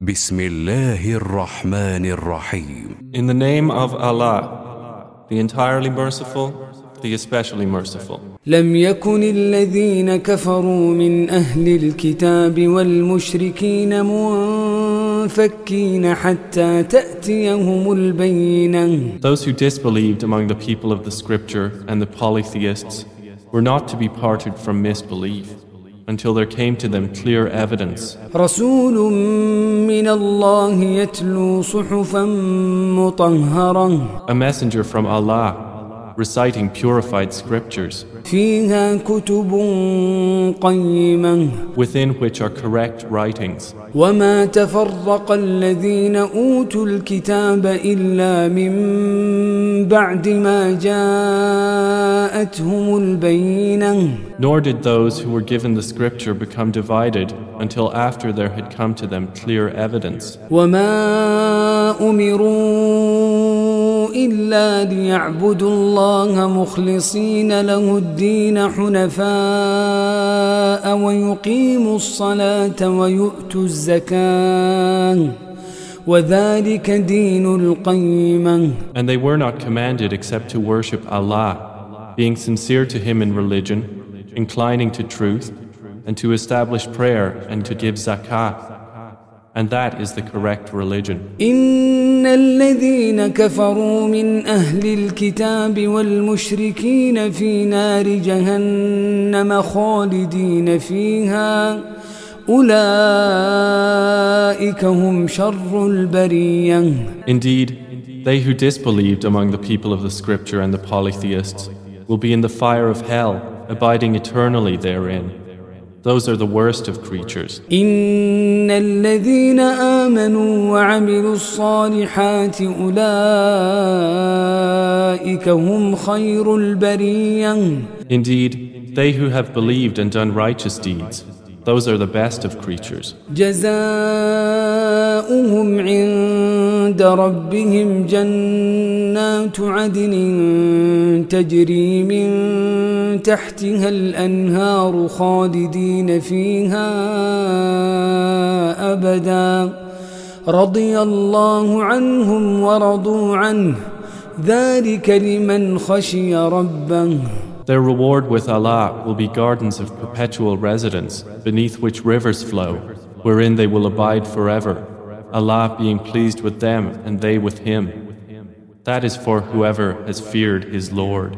بسم الله الرحمن الرحيم In the name of Allah, the entirely merciful, the especially merciful. لم يكن الذين كفروا من أهل الكتاب والمشركين منفكين حتى تأتيهم البينة Those who disbelieved among the people of the scripture and the polytheists were not to be parted from misbelief until there came to them clear evidence. رسول من الله يتلو صحفا مطهرة A messenger from Allah reciting purified scriptures فيها كتب قيمة within which are correct writings. وما تفرق الذين أوتوا الكتاب إلا من بعد ما جاءتهم البينة Nor did those who were given the scripture become divided until after there had come to them clear evidence. وما أمروا إلا ليعبدوا الله مخلصين له الدين حنفاء ويقيموا الصلاة ويؤتوا الزكاة وذلك دين القيمة And they were not commanded except to worship Allah, being sincere to Him in religion, inclining to truth, and to establish prayer and to give zakah. And that is the correct religion. إن الذين كفروا من أهل الكتاب والمشركين في نار جهنم خالدين فيها أولئك هم شر البرية Indeed, they who disbelieved among the people of the scripture and the polytheists will be in the fire of hell, abiding eternally therein. Those are the worst of creatures. إن الذين آمنوا وعملوا الصالحات أولئك هم خير البرية Indeed, they who have believed and done righteous deeds, those are the best of creatures. جزاؤهم عند ربهم جنات عدن تجري من تحتها الأنهار خالدين فيها أبدا رضي الله عنهم ورضوا عنه ذلك لمن خشي ربه Their reward with Allah will be gardens of perpetual residence, beneath which rivers flow, wherein they will abide forever, Allah being pleased with them and they with Him. That is for whoever has feared His Lord.